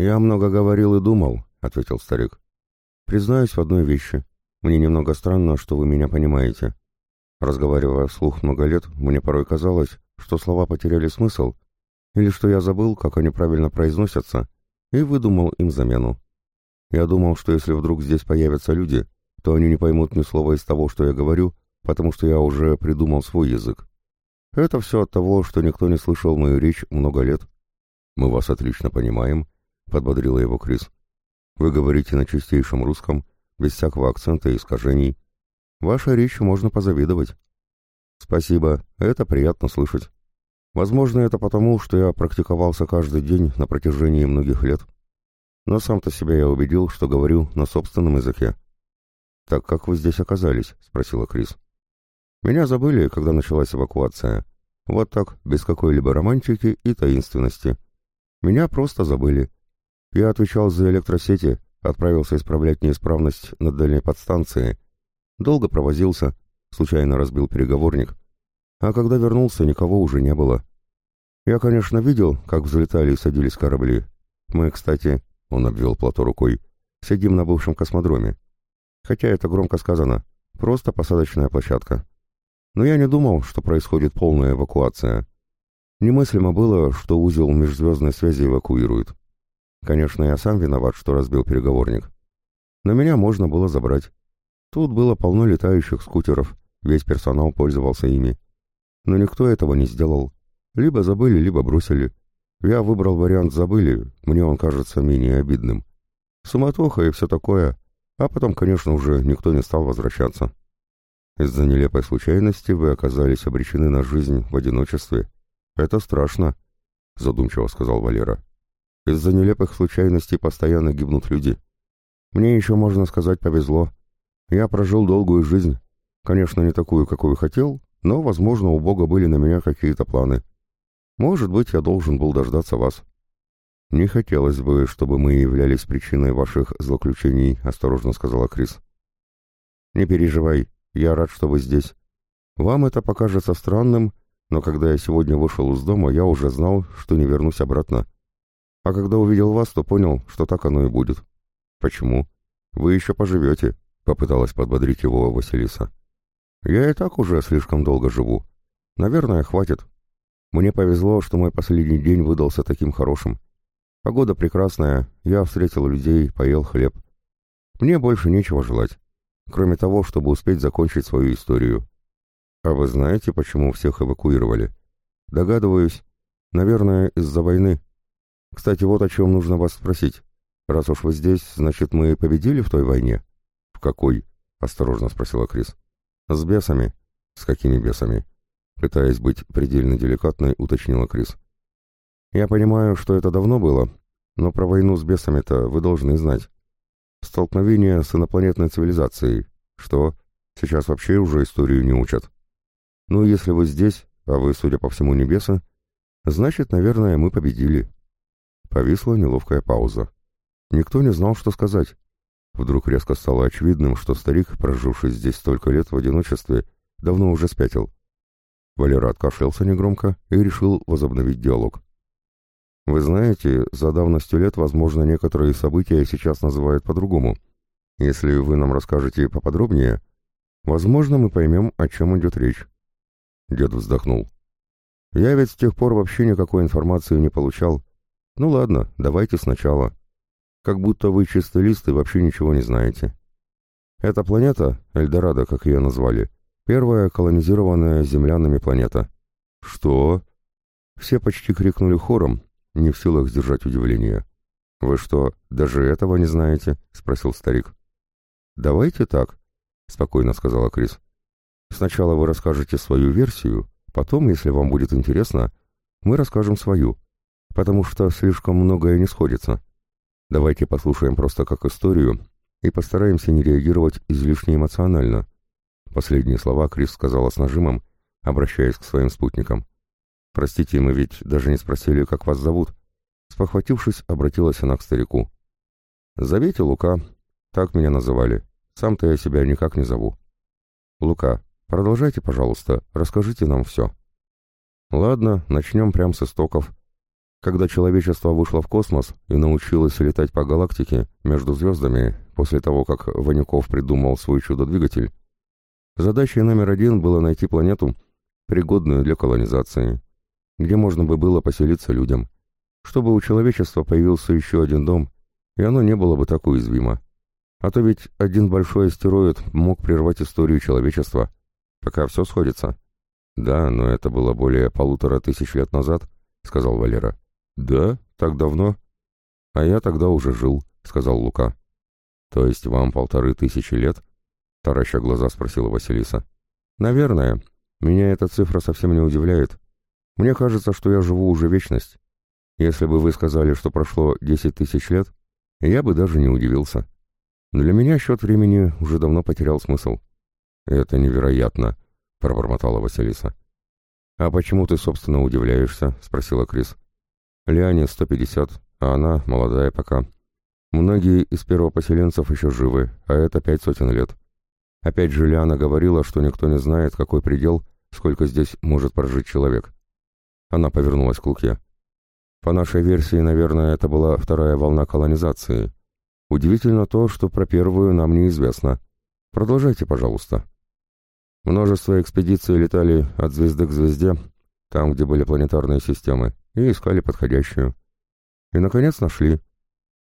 «Я много говорил и думал», — ответил старик. «Признаюсь в одной вещи. Мне немного странно, что вы меня понимаете. Разговаривая вслух много лет, мне порой казалось, что слова потеряли смысл, или что я забыл, как они правильно произносятся, и выдумал им замену. Я думал, что если вдруг здесь появятся люди, то они не поймут ни слова из того, что я говорю, потому что я уже придумал свой язык. Это все от того, что никто не слышал мою речь много лет. «Мы вас отлично понимаем», — подбодрила его Крис. «Вы говорите на чистейшем русском, без всякого акцента и искажений. Ваша речь можно позавидовать». «Спасибо, это приятно слышать. Возможно, это потому, что я практиковался каждый день на протяжении многих лет. Но сам-то себя я убедил, что говорю на собственном языке». «Так как вы здесь оказались?» — спросила Крис. Меня забыли, когда началась эвакуация. Вот так, без какой-либо романтики и таинственности. Меня просто забыли. Я отвечал за электросети, отправился исправлять неисправность на дальней подстанции. Долго провозился, случайно разбил переговорник. А когда вернулся, никого уже не было. Я, конечно, видел, как взлетали и садились корабли. Мы, кстати, он обвел плато рукой, сидим на бывшем космодроме. Хотя это громко сказано, просто посадочная площадка. Но я не думал, что происходит полная эвакуация. Немыслимо было, что узел межзвездной связи эвакуируют. Конечно, я сам виноват, что разбил переговорник. Но меня можно было забрать. Тут было полно летающих скутеров, весь персонал пользовался ими. Но никто этого не сделал. Либо забыли, либо бросили. Я выбрал вариант «забыли», мне он кажется менее обидным. Суматоха и все такое, а потом, конечно, уже никто не стал возвращаться. Из-за нелепой случайности вы оказались обречены на жизнь в одиночестве. Это страшно, задумчиво сказал Валера. Из-за нелепых случайностей постоянно гибнут люди. Мне еще, можно сказать, повезло. Я прожил долгую жизнь. Конечно, не такую, какую хотел, но, возможно, у Бога были на меня какие-то планы. Может быть, я должен был дождаться вас. Не хотелось бы, чтобы мы являлись причиной ваших злоключений, осторожно сказала Крис. Не переживай, я рад, что вы здесь. Вам это покажется странным, но когда я сегодня вышел из дома, я уже знал, что не вернусь обратно. А когда увидел вас, то понял, что так оно и будет. Почему? Вы еще поживете, попыталась подбодрить его Василиса. Я и так уже слишком долго живу. Наверное, хватит. Мне повезло, что мой последний день выдался таким хорошим. Погода прекрасная, я встретил людей, поел хлеб. Мне больше нечего желать кроме того, чтобы успеть закончить свою историю. А вы знаете, почему всех эвакуировали? Догадываюсь. Наверное, из-за войны. Кстати, вот о чем нужно вас спросить. Раз уж вы здесь, значит, мы победили в той войне? В какой? Осторожно спросила Крис. С бесами. С какими бесами? Пытаясь быть предельно деликатной, уточнила Крис. Я понимаю, что это давно было, но про войну с бесами-то вы должны знать. Столкновение с инопланетной цивилизацией. Что? Сейчас вообще уже историю не учат. Ну, если вы здесь, а вы, судя по всему, небеса, значит, наверное, мы победили. Повисла неловкая пауза. Никто не знал, что сказать. Вдруг резко стало очевидным, что старик, проживший здесь столько лет в одиночестве, давно уже спятил. Валера откашлялся негромко и решил возобновить диалог. Вы знаете, за давностью лет, возможно, некоторые события сейчас называют по-другому. Если вы нам расскажете поподробнее, возможно, мы поймем, о чем идет речь. Дед вздохнул. Я ведь с тех пор вообще никакой информации не получал. Ну ладно, давайте сначала. Как будто вы чистый лист и вообще ничего не знаете. Эта планета, Эльдорадо, как ее назвали, первая колонизированная землянами планета. Что? Все почти крикнули хором, не в силах сдержать удивление. «Вы что, даже этого не знаете?» — спросил старик. «Давайте так», — спокойно сказала Крис. «Сначала вы расскажете свою версию, потом, если вам будет интересно, мы расскажем свою, потому что слишком многое не сходится. Давайте послушаем просто как историю и постараемся не реагировать излишне эмоционально». Последние слова Крис сказала с нажимом, обращаясь к своим спутникам. «Простите, мы ведь даже не спросили, как вас зовут». Спохватившись, обратилась она к старику. «Зовите Лука. Так меня называли. Сам-то я себя никак не зову». «Лука, продолжайте, пожалуйста, расскажите нам все». «Ладно, начнем прямо с истоков. Когда человечество вышло в космос и научилось летать по галактике между звездами после того, как Ванюков придумал свой чудо-двигатель, задачей номер один было найти планету, пригодную для колонизации, где можно бы было поселиться людям, чтобы у человечества появился еще один дом, и оно не было бы так уязвимо. А то ведь один большой астероид мог прервать историю человечества, пока все сходится. «Да, но это было более полутора тысяч лет назад», — сказал Валера. «Да? Так давно?» «А я тогда уже жил», — сказал Лука. «То есть вам полторы тысячи лет?» — тараща глаза спросила Василиса. «Наверное. Меня эта цифра совсем не удивляет. Мне кажется, что я живу уже вечность. Если бы вы сказали, что прошло десять тысяч лет, я бы даже не удивился. Для меня счет времени уже давно потерял смысл». «Это невероятно», — пробормотала Василиса. «А почему ты, собственно, удивляешься?» — спросила Крис. Лиане 150, а она молодая пока. Многие из первопоселенцев еще живы, а это пять сотен лет. Опять же Лиана говорила, что никто не знает, какой предел, сколько здесь может прожить человек. Она повернулась к Луке. По нашей версии, наверное, это была вторая волна колонизации. Удивительно то, что про первую нам неизвестно. Продолжайте, пожалуйста. Множество экспедиций летали от звезды к звезде, там, где были планетарные системы и искали подходящую. И, наконец, нашли.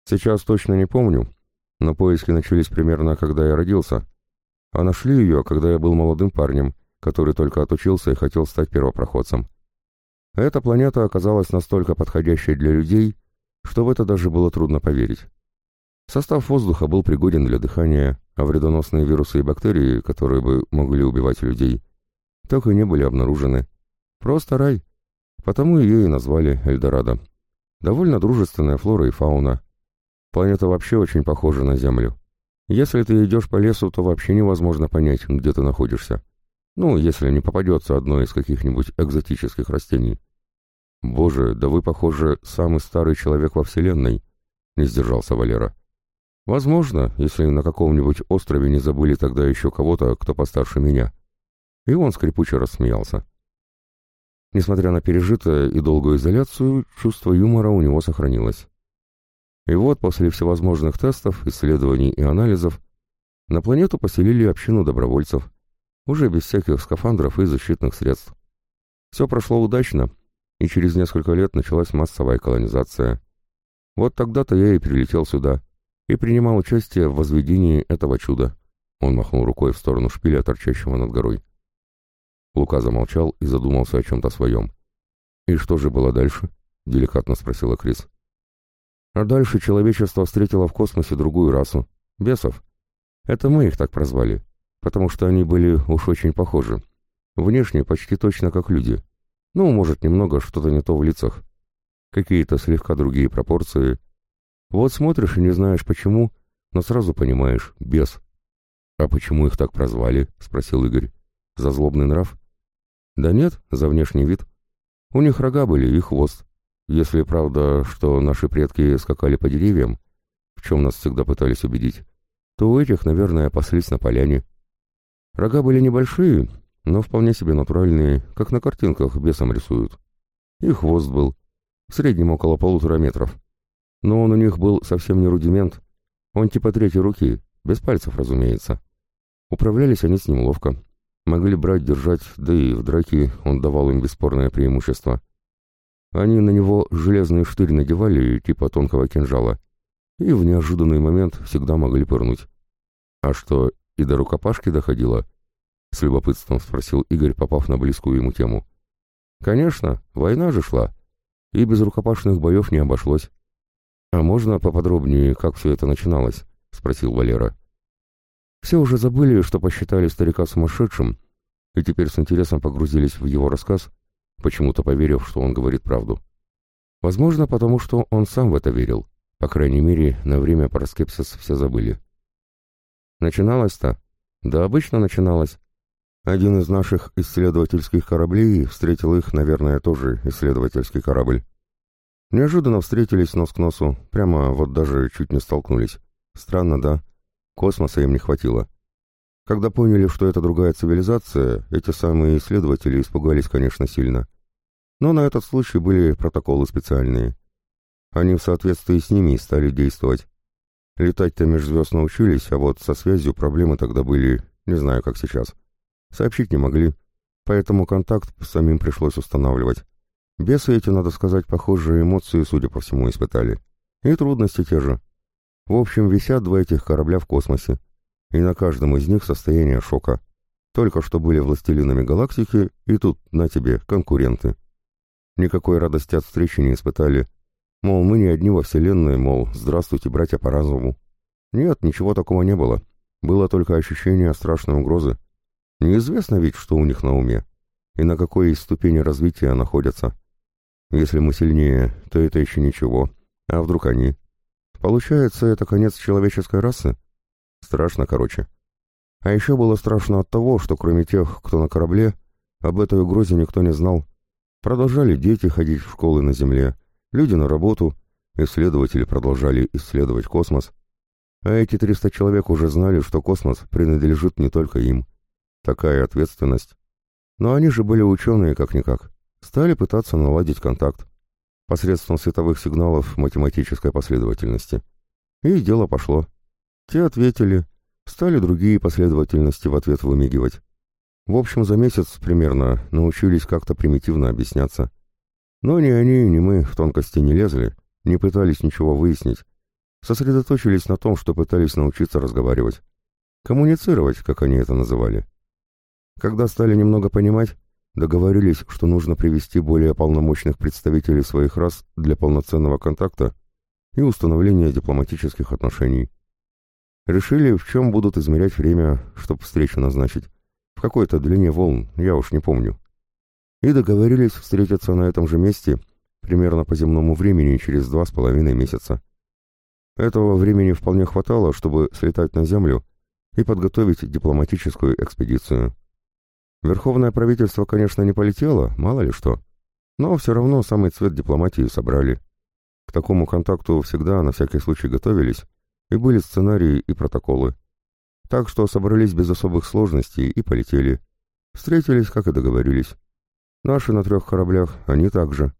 Сейчас точно не помню, но поиски начались примерно, когда я родился. А нашли ее, когда я был молодым парнем, который только отучился и хотел стать первопроходцем. Эта планета оказалась настолько подходящей для людей, что в это даже было трудно поверить. Состав воздуха был пригоден для дыхания, а вредоносные вирусы и бактерии, которые бы могли убивать людей, так и не были обнаружены. Просто рай. Потому ее и назвали Эльдорадо. Довольно дружественная флора и фауна. Планета вообще очень похожа на Землю. Если ты идешь по лесу, то вообще невозможно понять, где ты находишься. Ну, если не попадется одно из каких-нибудь экзотических растений. «Боже, да вы, похоже, самый старый человек во Вселенной», — не сдержался Валера. «Возможно, если на каком-нибудь острове не забыли тогда еще кого-то, кто постарше меня». И он скрипуче рассмеялся. Несмотря на пережитое и долгую изоляцию, чувство юмора у него сохранилось. И вот после всевозможных тестов, исследований и анализов на планету поселили общину добровольцев, уже без всяких скафандров и защитных средств. Все прошло удачно, и через несколько лет началась массовая колонизация. Вот тогда-то я и прилетел сюда и принимал участие в возведении этого чуда. Он махнул рукой в сторону шпиля, торчащего над горой. Лука замолчал и задумался о чем-то своем. «И что же было дальше?» — деликатно спросила Крис. «А дальше человечество встретило в космосе другую расу — бесов. Это мы их так прозвали, потому что они были уж очень похожи. Внешне почти точно как люди. Ну, может, немного что-то не то в лицах. Какие-то слегка другие пропорции. Вот смотришь и не знаешь почему, но сразу понимаешь — бес». «А почему их так прозвали?» — спросил Игорь. «За злобный нрав?» Да нет, за внешний вид. У них рога были и хвост. Если правда, что наши предки скакали по деревьям, в чем нас всегда пытались убедить, то у этих, наверное, паслись на поляне. Рога были небольшие, но вполне себе натуральные, как на картинках бесом рисуют. И хвост был, в среднем около полутора метров. Но он у них был совсем не рудимент, он типа третьей руки, без пальцев, разумеется. Управлялись они с ним ловко. Могли брать, держать, да и в драке он давал им бесспорное преимущество. Они на него железный штырь надевали, типа тонкого кинжала, и в неожиданный момент всегда могли пырнуть. «А что, и до рукопашки доходило?» — с любопытством спросил Игорь, попав на близкую ему тему. «Конечно, война же шла, и без рукопашных боев не обошлось». «А можно поподробнее, как все это начиналось?» — спросил Валера. Все уже забыли, что посчитали старика сумасшедшим, и теперь с интересом погрузились в его рассказ, почему-то поверив, что он говорит правду. Возможно, потому что он сам в это верил. По крайней мере, на время про скепсис все забыли. Начиналось-то? Да обычно начиналось. Один из наших исследовательских кораблей встретил их, наверное, тоже исследовательский корабль. Неожиданно встретились нос к носу, прямо вот даже чуть не столкнулись. Странно, да? Космоса им не хватило. Когда поняли, что это другая цивилизация, эти самые исследователи испугались, конечно, сильно. Но на этот случай были протоколы специальные. Они в соответствии с ними стали действовать. Летать-то межзвезд научились, а вот со связью проблемы тогда были, не знаю, как сейчас. Сообщить не могли, поэтому контакт самим пришлось устанавливать. Бесы эти, надо сказать, похожие эмоции, судя по всему, испытали. И трудности те же. В общем, висят два этих корабля в космосе. И на каждом из них состояние шока. Только что были властелинами галактики, и тут, на тебе, конкуренты. Никакой радости от встречи не испытали. Мол, мы не одни во Вселенной, мол, здравствуйте, братья по разуму. Нет, ничего такого не было. Было только ощущение страшной угрозы. Неизвестно ведь, что у них на уме, и на какой из ступени развития находятся. Если мы сильнее, то это еще ничего. А вдруг они? Получается, это конец человеческой расы? Страшно, короче. А еще было страшно от того, что кроме тех, кто на корабле, об этой угрозе никто не знал. Продолжали дети ходить в школы на Земле, люди на работу, исследователи продолжали исследовать космос. А эти 300 человек уже знали, что космос принадлежит не только им. Такая ответственность. Но они же были ученые как-никак стали пытаться наладить контакт посредством световых сигналов математической последовательности. И дело пошло. Те ответили, стали другие последовательности в ответ вымигивать. В общем, за месяц примерно научились как-то примитивно объясняться. Но ни они, ни мы в тонкости не лезли, не пытались ничего выяснить. Сосредоточились на том, что пытались научиться разговаривать. Коммуницировать, как они это называли. Когда стали немного понимать, договорились, что нужно привести более полномочных представителей своих рас для полноценного контакта и установления дипломатических отношений. Решили, в чем будут измерять время, чтобы встречу назначить. В какой-то длине волн, я уж не помню. И договорились встретиться на этом же месте примерно по земному времени через два с половиной месяца. Этого времени вполне хватало, чтобы слетать на Землю и подготовить дипломатическую экспедицию. Верховное правительство, конечно, не полетело, мало ли что. Но все равно самый цвет дипломатии собрали. К такому контакту всегда на всякий случай готовились, и были сценарии и протоколы. Так что собрались без особых сложностей и полетели. Встретились, как и договорились. Наши на трех кораблях, они также.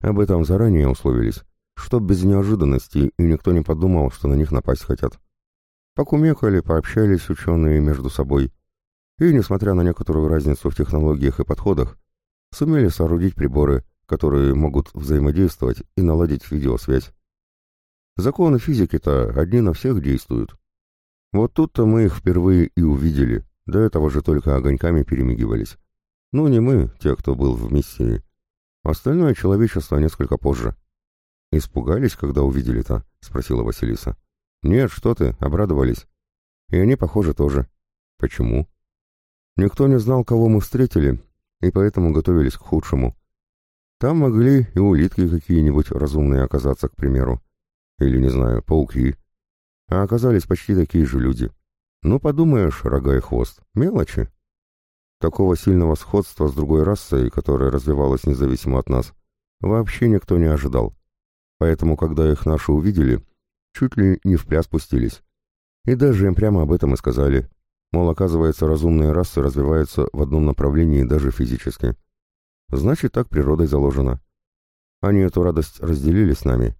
Об этом заранее условились, чтоб без неожиданностей и никто не подумал, что на них напасть хотят. Покумекали, пообщались ученые между собой, и, несмотря на некоторую разницу в технологиях и подходах, сумели соорудить приборы, которые могут взаимодействовать и наладить видеосвязь. Законы физики-то одни на всех действуют. Вот тут-то мы их впервые и увидели, до этого же только огоньками перемигивались. Ну, не мы, те, кто был в миссии. Остальное человечество несколько позже. «Испугались, когда увидели-то?» — спросила Василиса. «Нет, что ты, обрадовались. И они, похоже, тоже». «Почему?» Никто не знал, кого мы встретили, и поэтому готовились к худшему. Там могли и улитки какие-нибудь разумные оказаться, к примеру. Или, не знаю, пауки. А оказались почти такие же люди. Ну, подумаешь, рога и хвост. Мелочи. Такого сильного сходства с другой расой, которая развивалась независимо от нас, вообще никто не ожидал. Поэтому, когда их наши увидели, чуть ли не в пляс пустились. И даже им прямо об этом и сказали. Мол, оказывается, разумные расы развиваются в одном направлении даже физически. Значит, так природой заложено. Они эту радость разделили с нами.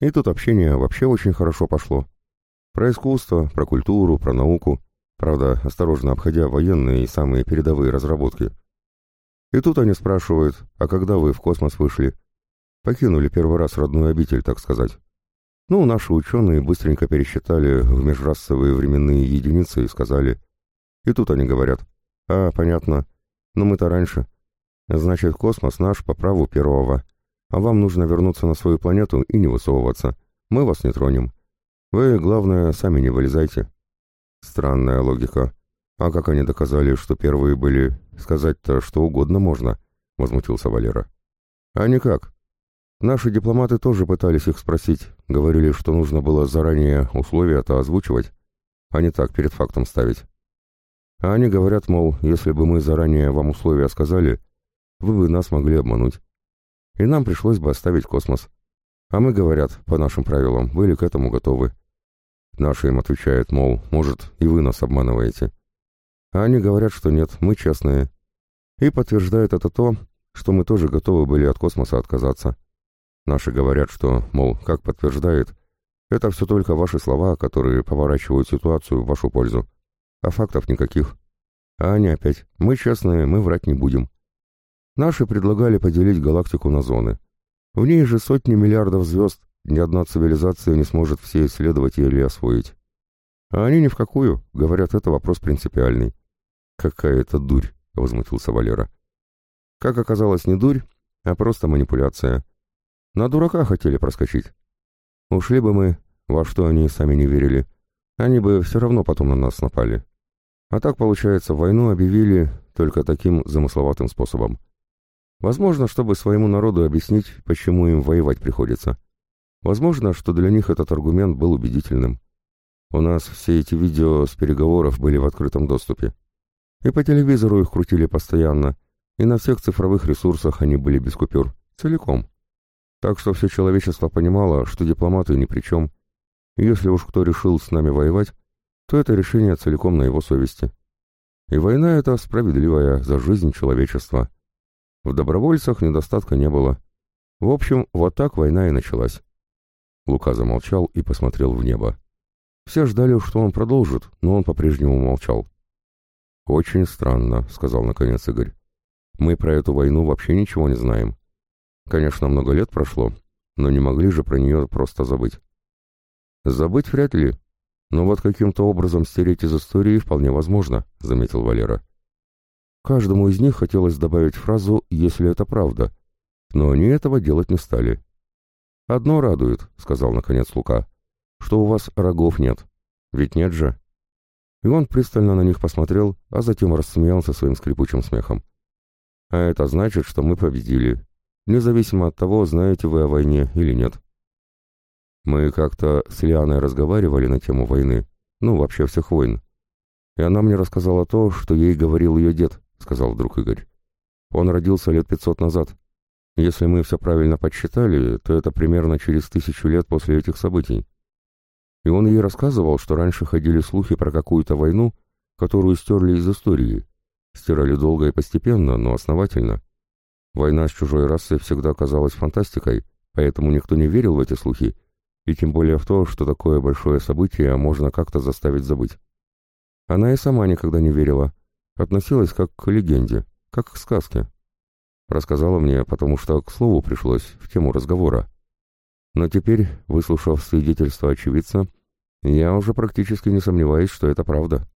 И тут общение вообще очень хорошо пошло. Про искусство, про культуру, про науку. Правда, осторожно обходя военные и самые передовые разработки. И тут они спрашивают, а когда вы в космос вышли? Покинули первый раз родную обитель, так сказать. Ну, наши ученые быстренько пересчитали в межрасовые временные единицы и сказали, и тут они говорят, а, понятно, но мы-то раньше. Значит, космос наш по праву первого. А вам нужно вернуться на свою планету и не высовываться. Мы вас не тронем. Вы, главное, сами не вылезайте. Странная логика. А как они доказали, что первые были? Сказать-то что угодно можно, возмутился Валера. А никак. Наши дипломаты тоже пытались их спросить, говорили, что нужно было заранее условия-то озвучивать, а не так перед фактом ставить. А они говорят, мол, если бы мы заранее вам условия сказали, вы бы нас могли обмануть. И нам пришлось бы оставить космос. А мы, говорят, по нашим правилам, были к этому готовы. Наши им отвечают, мол, может, и вы нас обманываете. А они говорят, что нет, мы честные. И подтверждают это то, что мы тоже готовы были от космоса отказаться. Наши говорят, что, мол, как подтверждает, это все только ваши слова, которые поворачивают ситуацию в вашу пользу. А фактов никаких. А они опять, мы честные, мы врать не будем. Наши предлагали поделить галактику на зоны. В ней же сотни миллиардов звезд, ни одна цивилизация не сможет все исследовать или освоить. А они ни в какую, говорят, это вопрос принципиальный. Какая это дурь, возмутился Валера. Как оказалось, не дурь, а просто манипуляция. На дурака хотели проскочить. Ушли бы мы, во что они сами не верили. Они бы все равно потом на нас напали. А так, получается, войну объявили только таким замысловатым способом. Возможно, чтобы своему народу объяснить, почему им воевать приходится. Возможно, что для них этот аргумент был убедительным. У нас все эти видео с переговоров были в открытом доступе. И по телевизору их крутили постоянно, и на всех цифровых ресурсах они были без купюр, целиком. Так что все человечество понимало, что дипломаты ни при чем. Если уж кто решил с нами воевать, то это решение целиком на его совести. И война эта справедливая за жизнь человечества. В добровольцах недостатка не было. В общем, вот так война и началась. Лука замолчал и посмотрел в небо. Все ждали, что он продолжит, но он по-прежнему молчал. «Очень странно», — сказал наконец Игорь. «Мы про эту войну вообще ничего не знаем. Конечно, много лет прошло, но не могли же про нее просто забыть». «Забыть вряд ли, но вот каким-то образом стереть из истории вполне возможно», — заметил Валера. Каждому из них хотелось добавить фразу «если это правда», но они этого делать не стали. «Одно радует», — сказал наконец Лука, — «что у вас рогов нет. Ведь нет же». И он пристально на них посмотрел, а затем рассмеялся своим скрипучим смехом. «А это значит, что мы победили, независимо от того, знаете вы о войне или нет». Мы как-то с Лианой разговаривали на тему войны, ну, вообще всех войн. И она мне рассказала то, что ей говорил ее дед, — сказал вдруг Игорь. «Он родился лет пятьсот назад. Если мы все правильно подсчитали, то это примерно через тысячу лет после этих событий. И он ей рассказывал, что раньше ходили слухи про какую-то войну, которую стерли из истории. Стирали долго и постепенно, но основательно. Война с чужой расой всегда казалась фантастикой, поэтому никто не верил в эти слухи, и тем более в то, что такое большое событие можно как-то заставить забыть. Она и сама никогда не верила, относилась как к легенде, как к сказке. Рассказала мне, потому что к слову пришлось в тему разговора. Но теперь, выслушав свидетельство очевидца, я уже практически не сомневаюсь, что это правда.